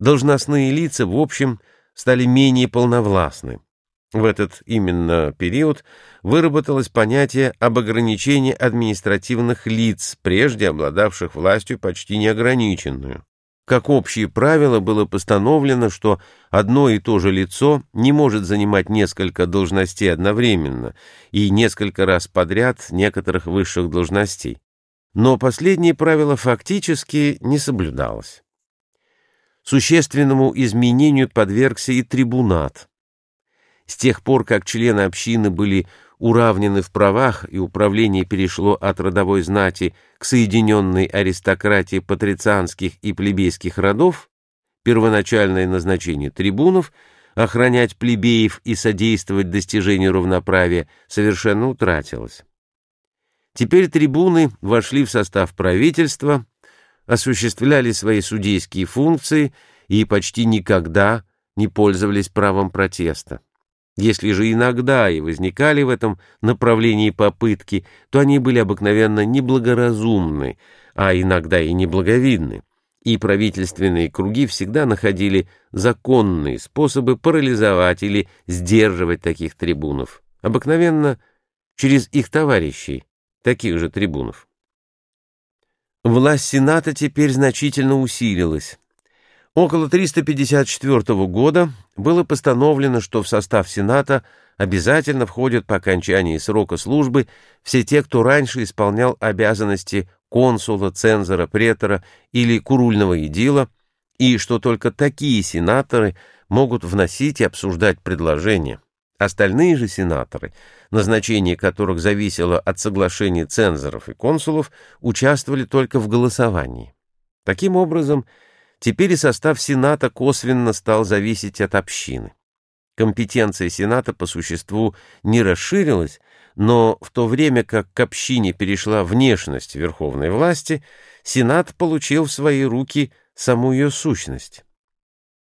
должностные лица, в общем, стали менее полновластны. В этот именно период выработалось понятие об ограничении административных лиц, прежде обладавших властью почти неограниченную. Как общее правило было постановлено, что одно и то же лицо не может занимать несколько должностей одновременно и несколько раз подряд некоторых высших должностей. Но последнее правило фактически не соблюдалось. Существенному изменению подвергся и трибунат. С тех пор, как члены общины были уравнены в правах и управление перешло от родовой знати к соединенной аристократии патрицианских и плебейских родов, первоначальное назначение трибунов — охранять плебеев и содействовать достижению равноправия — совершенно утратилось. Теперь трибуны вошли в состав правительства, осуществляли свои судейские функции и почти никогда не пользовались правом протеста. Если же иногда и возникали в этом направлении попытки, то они были обыкновенно неблагоразумны, а иногда и неблаговидны, и правительственные круги всегда находили законные способы парализовать или сдерживать таких трибунов, обыкновенно через их товарищей, таких же трибунов. Власть Сената теперь значительно усилилась. Около 354 года было постановлено, что в состав Сената обязательно входят по окончании срока службы все те, кто раньше исполнял обязанности консула, цензора, претора или курульного идила, и что только такие сенаторы могут вносить и обсуждать предложения. Остальные же сенаторы, назначение которых зависело от соглашений цензоров и консулов, участвовали только в голосовании. Таким образом, Теперь и состав Сената косвенно стал зависеть от общины. Компетенция Сената по существу не расширилась, но в то время как к общине перешла внешность верховной власти, Сенат получил в свои руки саму ее сущность.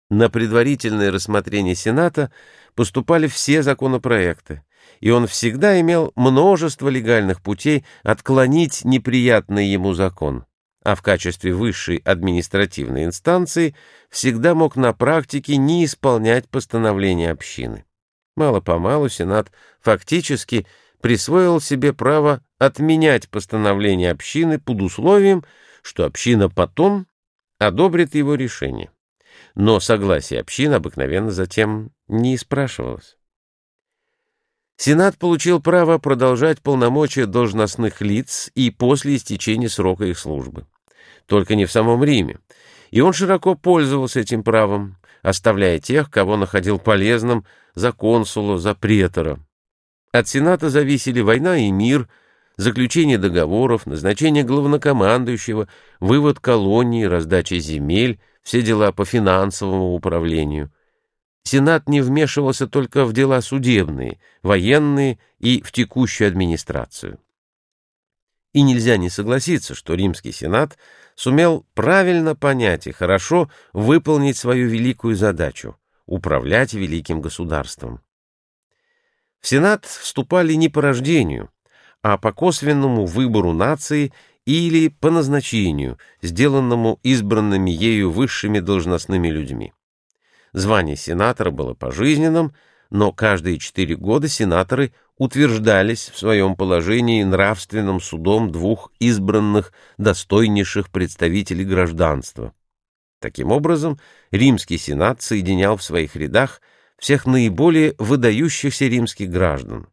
На предварительное рассмотрение Сената поступали все законопроекты, и он всегда имел множество легальных путей отклонить неприятный ему закон а в качестве высшей административной инстанции всегда мог на практике не исполнять постановления общины. Мало-помалу Сенат фактически присвоил себе право отменять постановления общины под условием, что община потом одобрит его решение. Но согласие общины обыкновенно затем не спрашивалось. Сенат получил право продолжать полномочия должностных лиц и после истечения срока их службы. Только не в самом Риме. И он широко пользовался этим правом, оставляя тех, кого находил полезным, за консула, за претора. От Сената зависели война и мир, заключение договоров, назначение главнокомандующего, вывод колонии, раздача земель, все дела по финансовому управлению – Сенат не вмешивался только в дела судебные, военные и в текущую администрацию. И нельзя не согласиться, что римский сенат сумел правильно понять и хорошо выполнить свою великую задачу — управлять великим государством. В сенат вступали не по рождению, а по косвенному выбору нации или по назначению, сделанному избранными ею высшими должностными людьми. Звание сенатора было пожизненным, но каждые четыре года сенаторы утверждались в своем положении нравственным судом двух избранных достойнейших представителей гражданства. Таким образом, римский сенат соединял в своих рядах всех наиболее выдающихся римских граждан,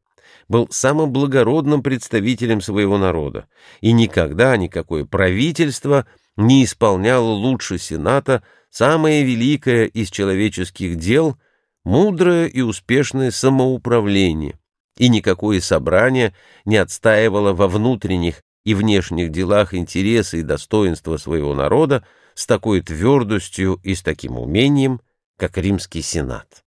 был самым благородным представителем своего народа, и никогда никакое правительство не исполняло лучше сената самое великое из человеческих дел — мудрое и успешное самоуправление, и никакое собрание не отстаивало во внутренних и внешних делах интересы и достоинства своего народа с такой твердостью и с таким умением, как римский сенат.